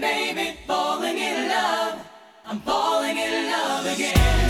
baby, falling in love. I'm falling in love again.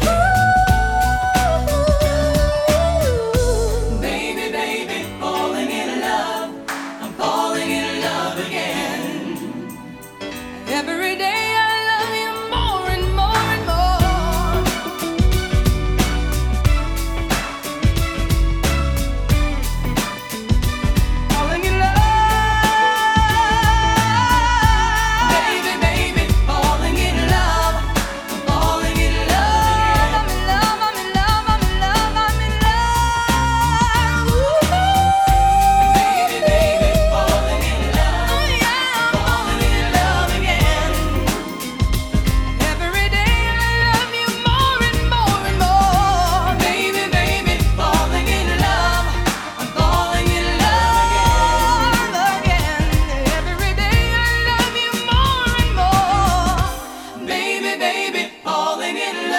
it, falling in love.